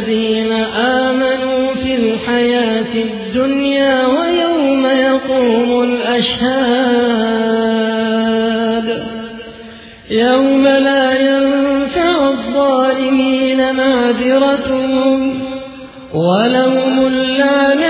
والذين آمنوا في الحياة الدنيا ويوم يقوم الأشهاد. يوم لا ينفع الظالمين معذرتهم ولهم اللعنة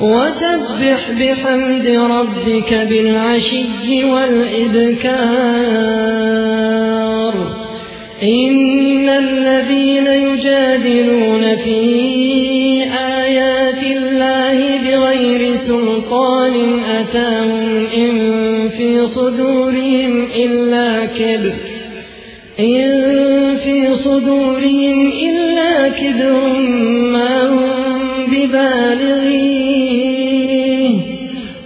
وسبح بحمد ربك بالعشي والإبكار. إن الذين يجادلون في آيات الله بغير سلطان أتاهم إن في صدورهم إلا كبر. إن في صدورهم إلا كبر.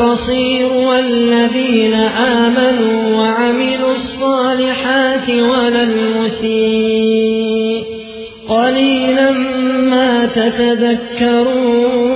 والبصير والذين آمنوا وعملوا الصالحات ولا المسيء. قليلا ما تتذكرون.